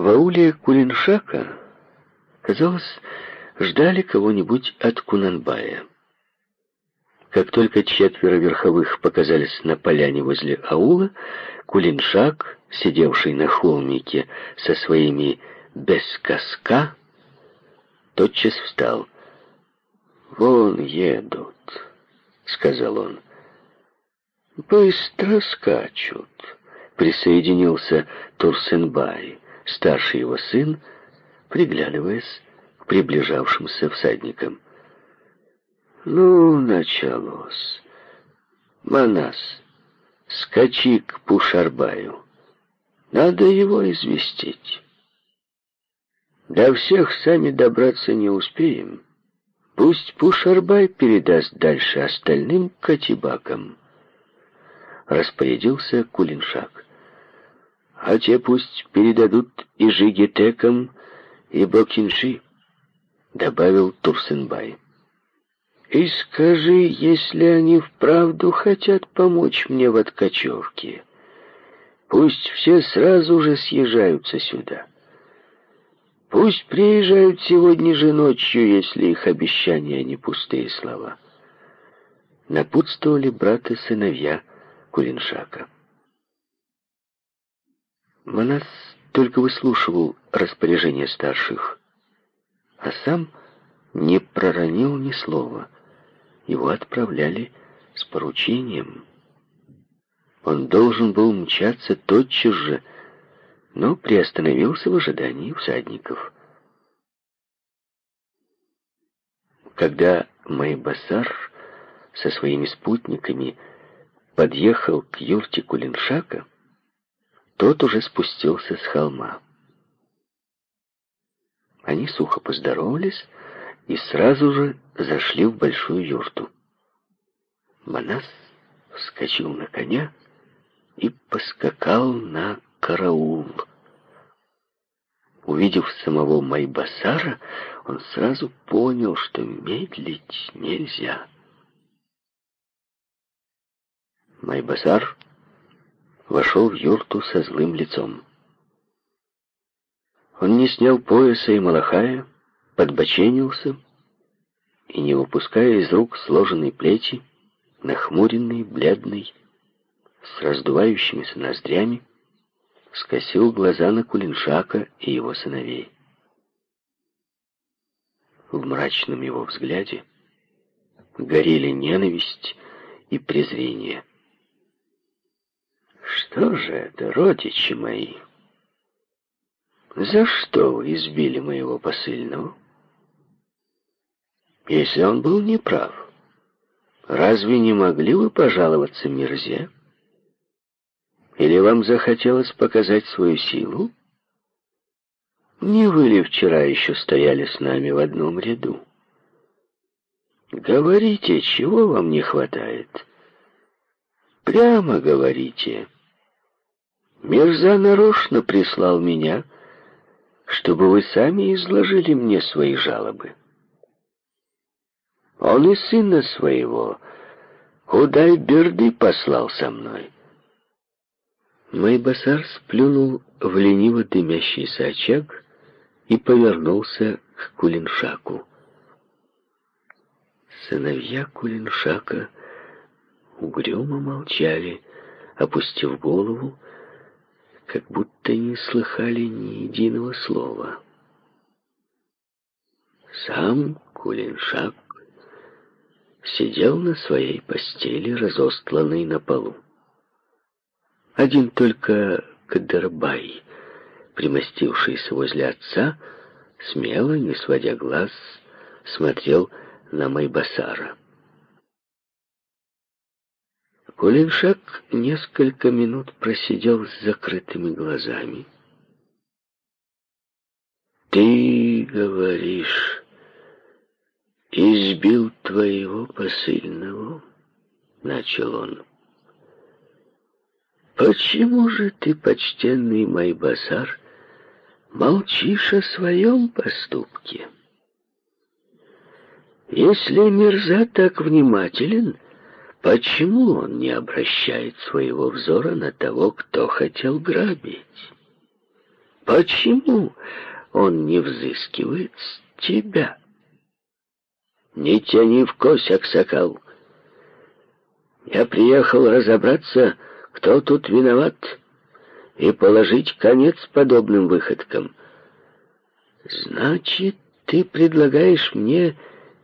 В ауле Кулиншака, казалось, ждали кого-нибудь от Кунанбая. Как только четверо верховых показались на поляне возле аула, Кулиншак, сидевший на холмике со своими без коска, тотчас встал. «Вон едут», — сказал он. «Быстро скачут», — присоединился Турсенбай, старший его сын, приглядываясь к приближавшимся всадникам. «Ну, началось. Манас, скачи к Пушарбаю. Надо его известить. До всех сами добраться не успеем. Пусть Пушарбай передаст дальше остальным катибакам. Распорядился Кулиншак. А те пусть передадут и Жигитекам, и Бокинши, добавил Турсенбай. И скажи, если они вправду хотят помочь мне в откачевке, пусть все сразу же съезжаются сюда. Пусть приезжают сегодня же ночью, если их обещания не пустые слова. Напутствовали брат и сыновья Кулиншака. Манас только выслушивал распоряжения старших, а сам не проронил ни слова — его отправляли с поручением. Он должен был мчаться тотчас же, но приостановился в ожидании всадников. Когда Майбасар со своими спутниками подъехал к юрте Кулиншака, тот уже спустился с холма. Они сухо поздоровались, и сразу же зашли в большую юрту. Манас вскочил на коня и поскакал на караул. Увидев самого Майбасара, он сразу понял, что медлить нельзя. Майбасар вошел в юрту со злым лицом. Он не снял пояса и малахая, подбоченился и, не выпуская из рук сложенной плети, нахмуренный, бледный, с раздувающимися ноздрями, скосил глаза на Кулиншака и его сыновей. В мрачном его взгляде горели ненависть и презрение. «Что же это, родичи мои? За что вы избили моего посыльного?» Если он был неправ, разве не могли вы пожаловаться Мирзе? Или вам захотелось показать свою силу? Не вы ли вчера еще стояли с нами в одном ряду? Говорите, чего вам не хватает? Прямо говорите. Мирза нарочно прислал меня, чтобы вы сами изложили мне свои жалобы. Он и сына своего, Худай-Берды, послал со мной. Майбасар сплюнул в лениво дымящийся очаг и повернулся к Кулиншаку. Сыновья Кулиншака угрюмо молчали, опустив голову, как будто не слыхали ни единого слова. Сам Кулиншак сидел на своей постели, разостланной на полу. Один только Кадербай, примостившийся возле отца, смело, не сводя глаз, смотрел на Майбасара. Кулиншак несколько минут просидел с закрытыми глазами. «Ты говоришь...» избил твоего посыльного, — начал он. Почему же ты, почтенный Майбасар, молчишь о своем поступке? Если Мирза так внимателен, почему он не обращает своего взора на того, кто хотел грабить? Почему он не взыскивает с тебя? Не тяни в кось, Аксакал. Я приехал разобраться, кто тут виноват, и положить конец подобным выходкам. Значит, ты предлагаешь мне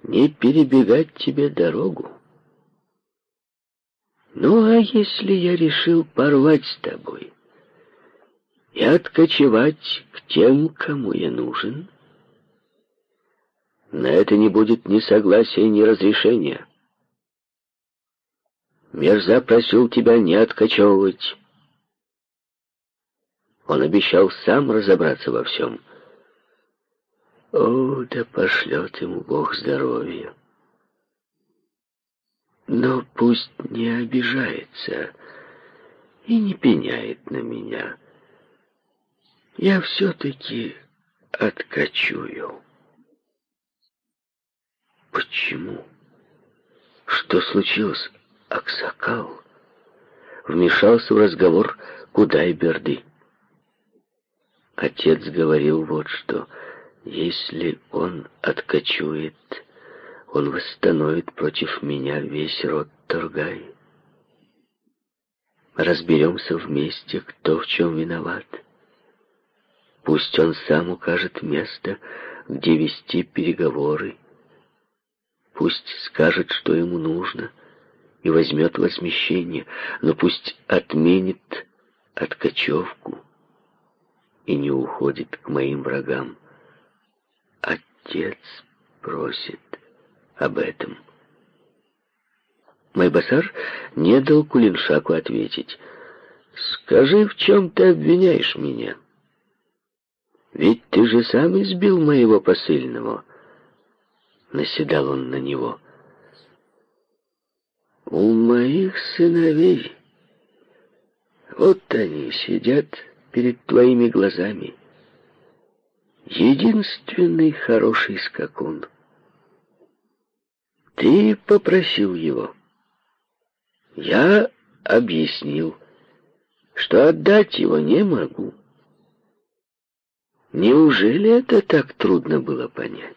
не перебегать тебе дорогу? Ну, а если я решил порвать с тобой и откочевать к тем, кому я нужен? На это не будет ни согласия, ни разрешения. Мерза просил тебя не откачевывать. Он обещал сам разобраться во всем. О, да пошлет ему Бог здоровья. Но пусть не обижается и не пеняет на меня. Я все-таки откачую. Почему? Что случилось? Аксакал вмешался в разговор Кудай-Берды. Отец говорил вот что. Если он откачует, он восстановит против меня весь род Торгай. Разберемся вместе, кто в чем виноват. Пусть он сам укажет место, где вести переговоры. Пусть скажет, что ему нужно — и возьмет возмещение, но пусть отменит откачевку и не уходит к моим врагам. Отец просит об этом. Майбасар не дал Кулиншаку ответить. «Скажи, в чем ты обвиняешь меня? Ведь ты же сам избил моего посыльного». Наседал он на него. У моих сыновей вот они сидят перед твоими глазами. Единственный хороший скакун. Ты попросил его. Я объяснил, что отдать его не могу. Неужели это так трудно было понять?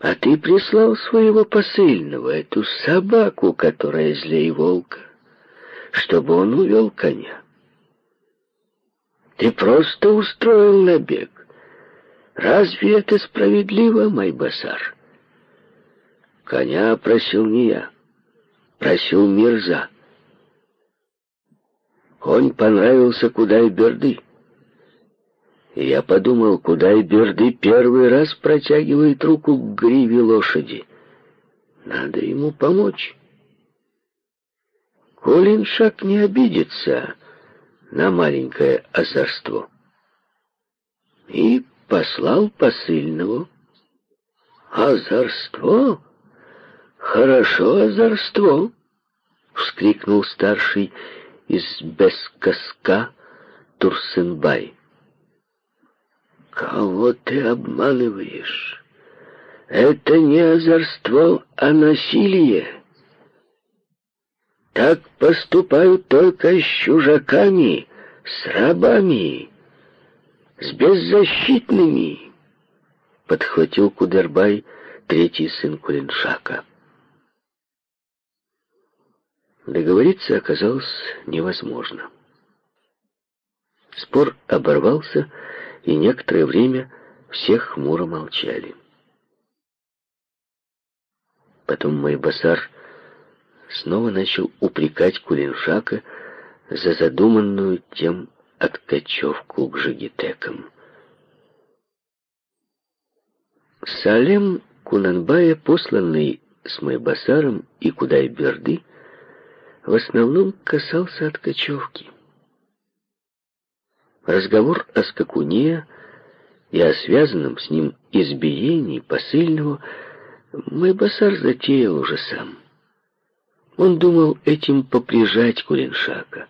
А ты прислал своего посыльного, эту собаку, которая злей волка, чтобы он увел коня. Ты просто устроил набег. Разве это справедливо, Майбасар? Коня просил не я, просил Мирза. Конь понравился куда и я подумал, куда и Берды первый раз протягивает руку к гриве лошади. Надо ему помочь. Колин шаг не обидится на маленькое озорство. И послал посыльного. «Озорство? Хорошо озорство!» — вскрикнул старший из Бескаска Турсенбай. Кого ты обманываешь? Это не озорство, а насилие. Так поступают только с чужаками, с рабами, с беззащитными, подхватил Кудербай, третий сын Кулиншака. Договориться оказалось невозможно. Спор оборвался, и некоторое время все хмуро молчали. Потом Майбасар снова начал упрекать Кулиншака за задуманную тем откачевку к жигитекам. Салем Кунанбая, посланный с Майбасаром и Кудай-Берды, в основном касался откачевки. Разговор о скакуне и о связанном с ним избиении посыльного Майбасар затеял уже сам. Он думал этим поприжать Кулиншака,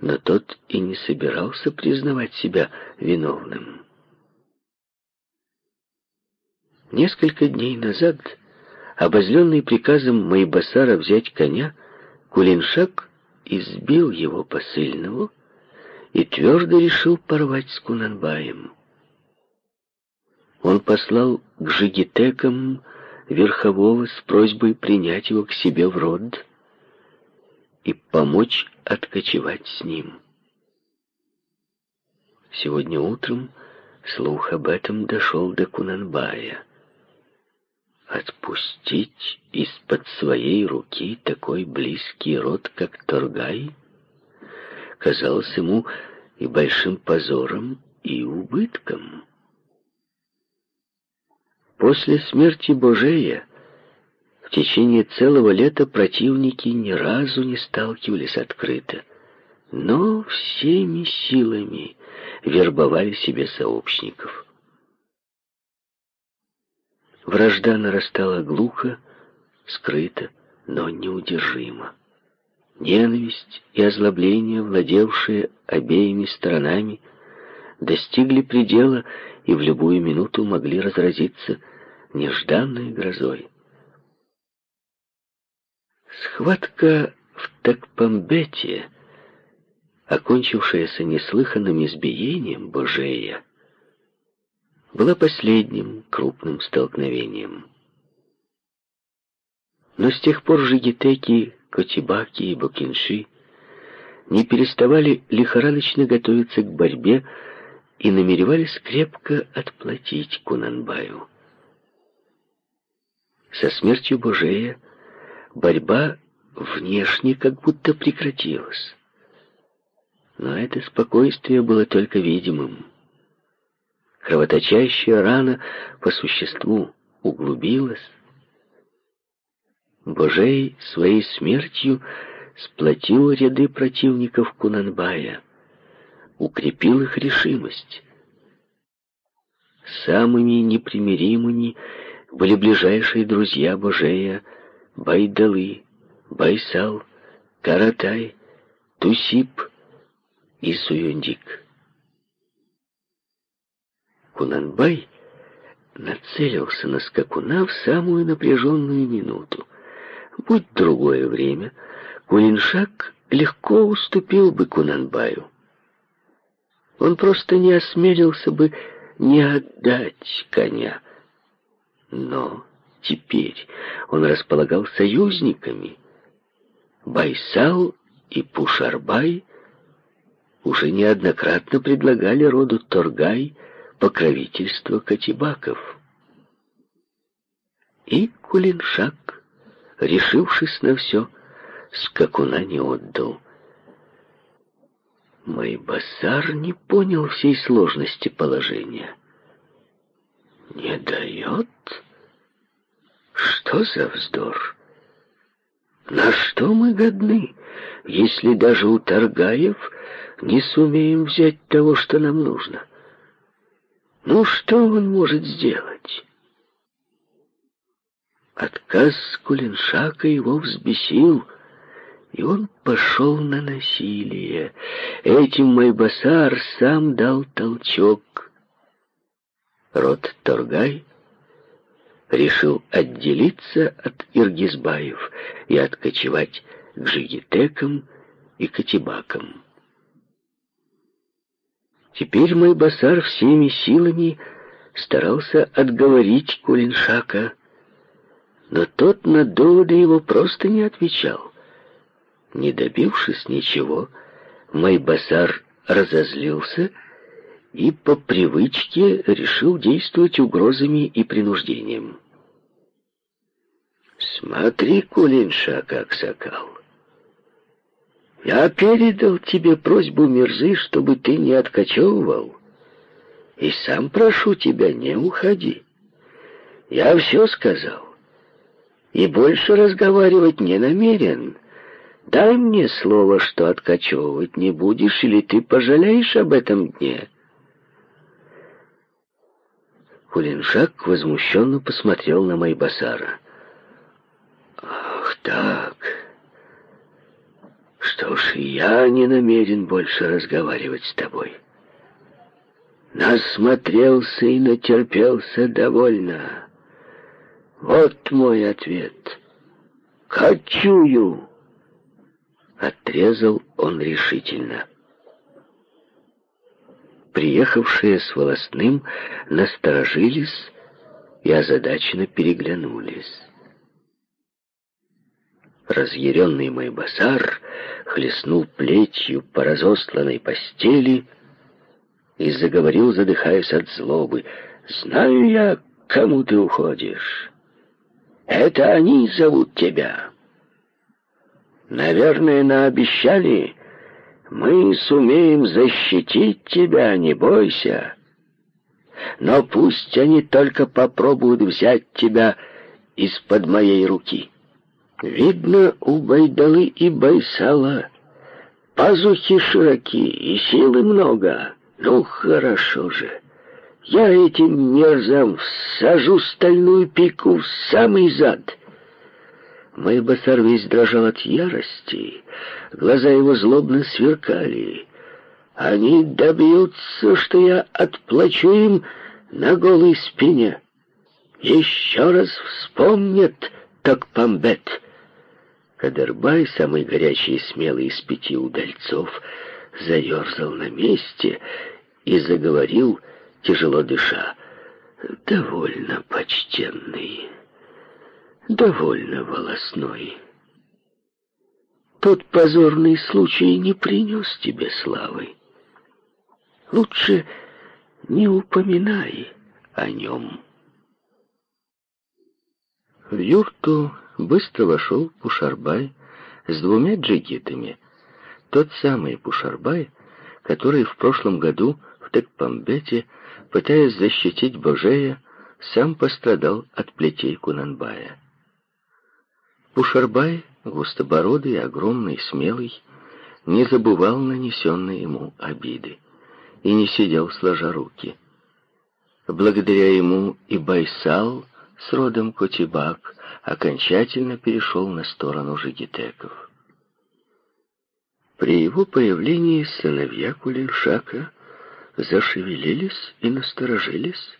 но тот и не собирался признавать себя виновным. Несколько дней назад, обозленный приказом Майбасара взять коня, Кулиншак избил его посыльного и твердо решил порвать с Кунанбаем. Он послал к жигитекам верхового с просьбой принять его к себе в род и помочь откочевать с ним. Сегодня утром слух об этом дошел до Кунанбая. Отпустить из-под своей руки такой близкий род, как Торгай, казалось ему и большим позором, и убытком. После смерти Божея в течение целого лета противники ни разу не сталкивались открыто, но всеми силами вербовали себе сообщников. Вражда нарастала глухо, скрыто, но неудержимо. Ненависть и озлобление, владевшие обеими сторонами, достигли предела и в любую минуту могли разразиться нежданной грозой. Схватка в Такпамбете, окончившаяся неслыханным избиением Божея, была последним крупным столкновением. Но с тех пор жигитеки, котибаки и букинши не переставали лихорадочно готовиться к борьбе и намеревались крепко отплатить Кунанбаю. Со смертью Божея борьба внешне как будто прекратилась. Но это спокойствие было только видимым. Кровоточащая рана по существу углубилась. Божей своей смертью сплотил ряды противников Кунанбая, укрепил их решимость. Самыми непримиримыми были ближайшие друзья Божея Байдалы, Байсал, Каратай, Тусип и Суюндик. Кунанбай нацелился на скакуна в самую напряженную минуту. Будь другое время, Кулиншак легко уступил бы Кунанбаю. Он просто не осмелился бы не отдать коня. Но теперь он располагал союзниками. Байсал и Пушарбай уже неоднократно предлагали роду Торгай покровительство Катибаков. И Кулиншак, решившись на все, скакуна не отдал. Майбасар не понял всей сложности положения. «Не дает? Что за вздор? На что мы годны, если даже у Таргаев не сумеем взять того, что нам нужно?» Ну, что он может сделать? Отказ Кулиншака его взбесил, и он пошел на насилие. Этим Майбасар сам дал толчок. Род Торгай решил отделиться от Иргизбаев и откочевать к Жигитекам и Катибакам. Теперь мой басар всеми силами старался отговорить Кулиншака, но тот на доводы его просто не отвечал. Не добившись ничего, Майбасар разозлился и по привычке решил действовать угрозами и принуждением. «Смотри, Кулинша, как я передал тебе просьбу Мирзы, чтобы ты не откачевывал. И сам прошу тебя, не уходи. Я все сказал. И больше разговаривать не намерен. Дай мне слово, что откачевывать не будешь, или ты пожалеешь об этом дне. Кулиншак возмущенно посмотрел на Майбасара. «Ах так!» Что ж, я не намерен больше разговаривать с тобой. Насмотрелся и натерпелся довольно. Вот мой ответ. Кочую. Отрезал он решительно. приехавшие с волосным насторожились и озадаченно переглянулись. Разъяренный мой басар хлестнул плетью по разостланной постели и заговорил, задыхаясь от злобы. «Знаю я, кому ты уходишь. Это они зовут тебя. Наверное, наобещали, мы сумеем защитить тебя, не бойся. Но пусть они только попробуют взять тебя из-под моей руки. Видно, у Байдалы и Байсала пазухи широки и силы много. Ну, хорошо же. Я этим мерзам сажу стальную пику в самый зад. Мой басар весь дрожал от ярости, глаза его злобно сверкали. Они добьются, что я отплачу им на голой спине. Еще раз вспомнят Токпамбет. Кадырбай, самый горячий и смелый из пяти удальцов, заерзал на месте и заговорил, тяжело дыша. «Довольно почтенный, довольно волосной. Тот позорный случай не принес тебе славы. Лучше не упоминай о нем». В юрту быстро вошел Пушарбай с двумя джигитами. Тот самый Пушарбай, который в прошлом году в Текпамбете, пытаясь защитить Божея, сам пострадал от плетей Кунанбая. Пушарбай, густобородый, огромный, смелый, не забывал нанесенные ему обиды и не сидел сложа руки. Благодаря ему и Байсал с родом Котибак окончательно перешел на сторону жигитеков. При его появлении сыновья Кулиншака зашевелились и насторожились,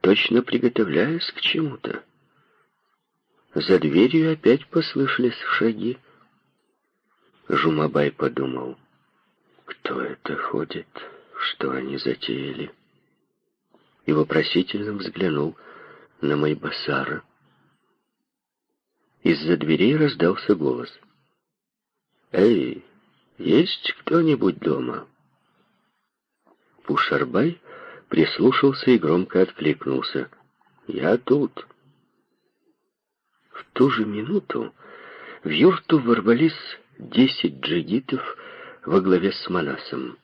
точно приготовляясь к чему-то. За дверью опять послышались шаги. Жумабай подумал, кто это ходит, что они затеяли, и вопросительно взглянул на Майбасара. Из-за дверей раздался голос. «Эй, есть кто-нибудь дома?» Пушарбай прислушался и громко откликнулся. «Я тут». В ту же минуту в юрту ворвались десять джигитов во главе с Манасом.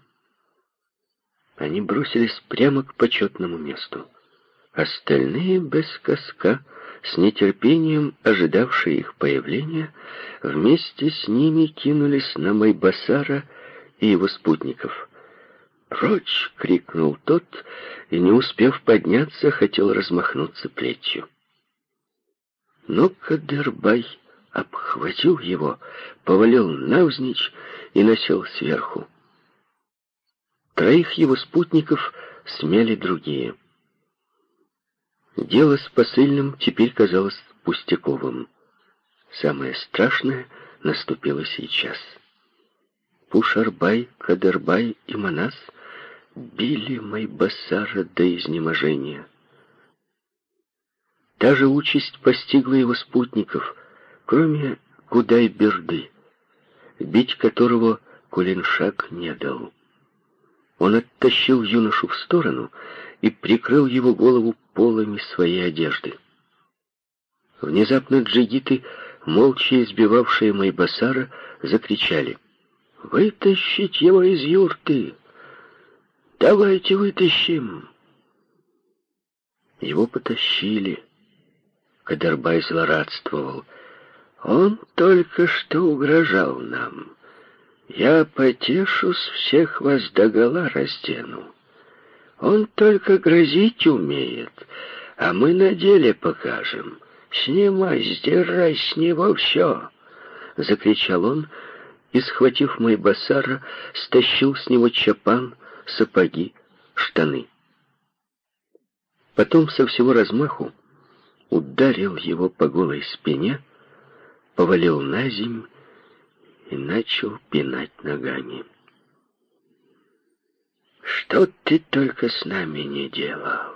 Они бросились прямо к почетному месту. Остальные без коска с нетерпением ожидавшие их появления, вместе с ними кинулись на Майбасара и его спутников. «Прочь!» — крикнул тот, и, не успев подняться, хотел размахнуться плетью. Но Кадырбай обхватил его, повалил навзничь и насел сверху. Троих его спутников смели другие — Дело с посыльным теперь казалось пустяковым. Самое страшное наступило сейчас. Пушарбай, Кадырбай и Манас били Майбасара до изнеможения. Та же участь постигла его спутников, кроме Кудай-Берды, бить которого Кулиншак не дал. Он оттащил юношу в сторону и прикрыл его голову полами своей одежды. Внезапно джигиты, молча избивавшие Майбасара, закричали. «Вытащить его из юрты! Давайте вытащим!» Его потащили. Кадарбай злорадствовал. «Он только что угрожал нам. Я потешусь, всех вас догола раздену. Он только грозить умеет, а мы на деле покажем. Снимай, сдирай с него все!» Закричал он и, схватив мой басара, стащил с него чапан, сапоги, штаны. Потом со всего размаху ударил его по голой спине, повалил на земь и начал пинать ногами. Что ты только с нами не делал?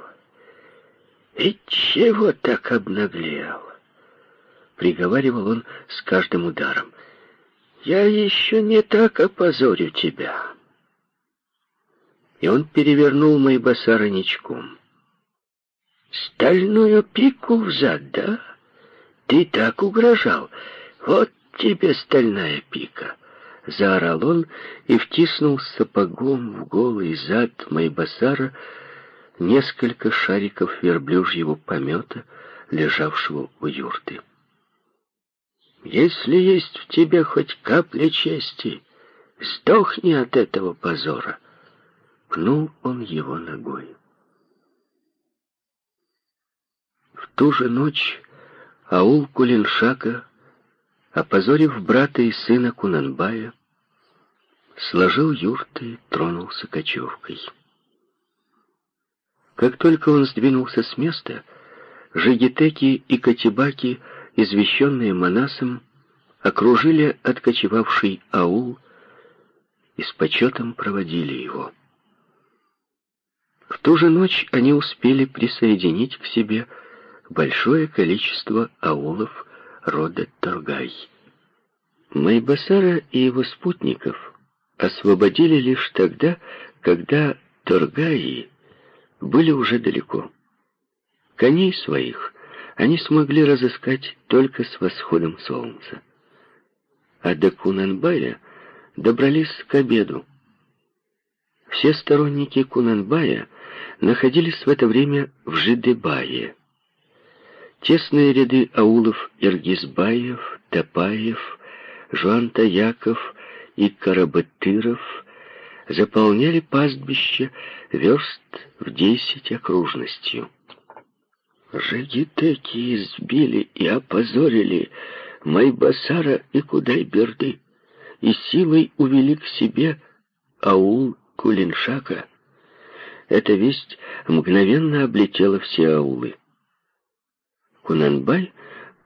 И чего так обнаглел? Приговаривал он с каждым ударом. Я еще не так опозорю тебя. И он перевернул Майбасара ничком. Стальную пику взад, да? Ты так угрожал. Вот тебе стальная пика. Заорал он и втиснул сапогом в голый зад Майбасара несколько шариков верблюжьего помета, лежавшего у юрты. «Если есть в тебе хоть капля чести, сдохни от этого позора!» Пнул он его ногой. В ту же ночь аул Кулиншака опозорив брата и сына Кунанбая, сложил юрты и тронулся кочевкой. Как только он сдвинулся с места, жигитеки и катибаки, извещенные Манасом, окружили откочевавший аул и с почетом проводили его. В ту же ночь они успели присоединить к себе большое количество аулов рода Торгай. Майбасара и его спутников освободили лишь тогда, когда Торгаи были уже далеко. Коней своих они смогли разыскать только с восходом солнца. А до Кунанбая добрались к обеду. Все сторонники Кунанбая находились в это время в Жидебае. Тесные ряды аулов Иргизбаев, Топаев, Жуантаяков и Карабатыров заполняли пастбище верст в десять окружностью. Жигитеки избили и опозорили Майбасара и Кудайберды и силой увели к себе аул Кулиншака. Эта весть мгновенно облетела все аулы. Кунанбай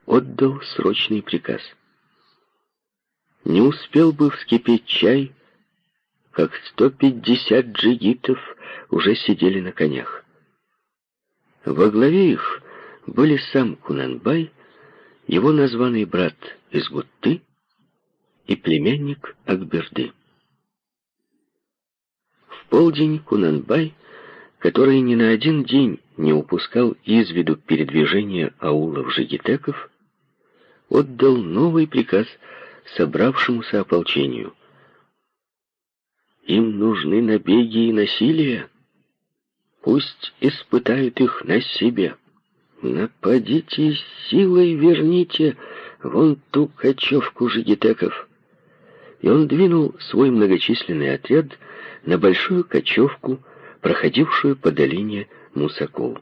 отдал срочный приказ. Не успел бы вскипеть чай, как 150 джигитов уже сидели на конях. Во главе их были сам Кунанбай, его названный брат из Гутты и племянник Акберды. В полдень Кунанбай который ни на один день не упускал из виду передвижения аулов жигитеков, отдал новый приказ собравшемуся ополчению. Им нужны набеги и насилие. Пусть испытают их на себе. Нападите силой, верните вон ту кочевку жигитеков. И он двинул свой многочисленный отряд на большую кочевку, проходившую по долине Мусакул.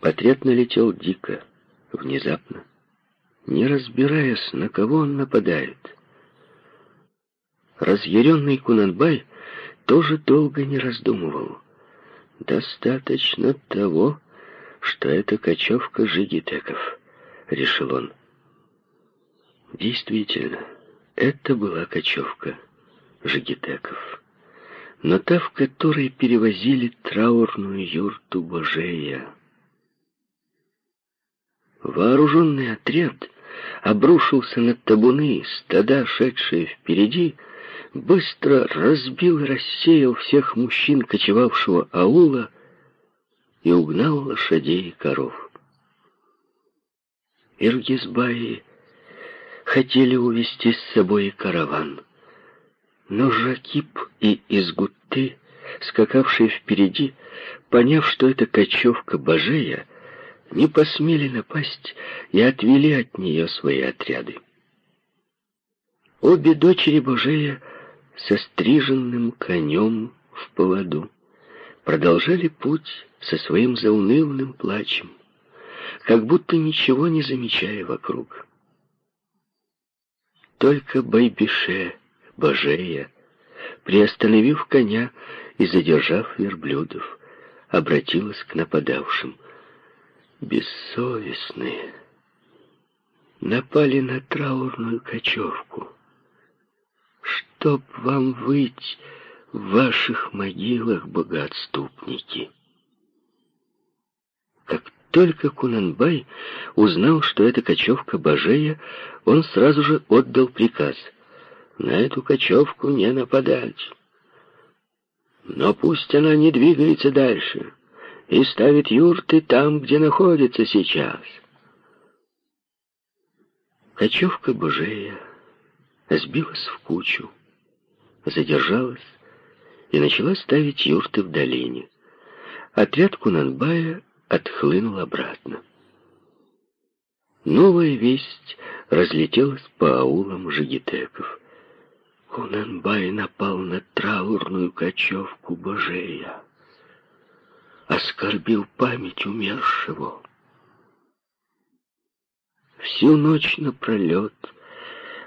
Отряд налетел дико, внезапно, не разбираясь, на кого он нападает. Разъяренный Кунанбай тоже долго не раздумывал. «Достаточно того, что это кочевка жигитеков», — решил он. Действительно, это была кочевка жигитеков но та, в которой перевозили траурную юрту Божея. Вооруженный отряд обрушился на табуны, стада, шедшие впереди, быстро разбил и рассеял всех мужчин кочевавшего аула и угнал лошадей и коров. Иргизбаи хотели увести с собой караван. Но Жакип и Изгутты, скакавшие впереди, поняв, что это кочевка Божея, не посмели напасть и отвели от нее свои отряды. Обе дочери Божея со стриженным конем в поводу продолжали путь со своим заунывным плачем, как будто ничего не замечая вокруг. Только Байбише Божея, приостановив коня и задержав верблюдов, обратилась к нападавшим. Бессовестные напали на траурную кочевку. Чтоб вам выть в ваших могилах, богоотступники. Как только Кунанбай узнал, что это кочевка Бажея, он сразу же отдал приказ на эту кочевку не нападать. Но пусть она не двигается дальше и ставит юрты там, где находится сейчас. Кочевка Божея сбилась в кучу, задержалась и начала ставить юрты в долине. Отряд Кунанбая отхлынул обратно. Новая весть разлетелась по аулам жигитеков. Кунанбай напал на траурную кочевку Божея, оскорбил память умершего. Всю ночь напролет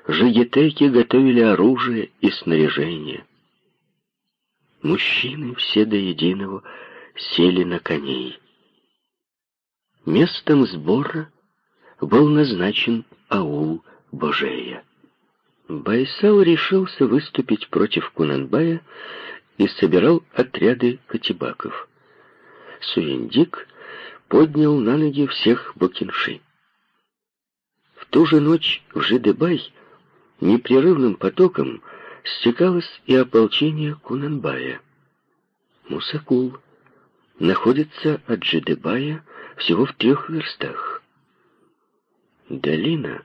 жигитеки готовили оружие и снаряжение. Мужчины все до единого сели на коней. Местом сбора был назначен аул Божея. Байсал решился выступить против Кунанбая и собирал отряды катибаков. Суиндик поднял на ноги всех букинши ту же ночь в Жидебай непрерывным потоком стекалось и ополчение Кунанбая. Мусакул находится от Жидебая всего в трех верстах. Долина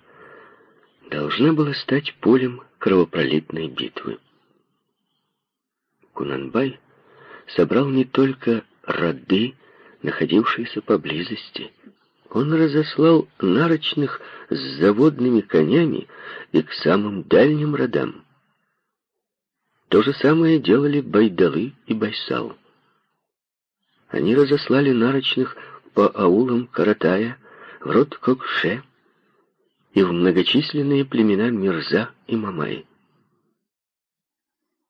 должна была стать полем кровопролитной битвы. Кунанбай собрал не только роды, находившиеся поблизости, он разослал нарочных с заводными конями и к самым дальним родам. То же самое делали Байдалы и Байсал. Они разослали нарочных по аулам Каратая, в род Кокше и в многочисленные племена Мирза и Мамай.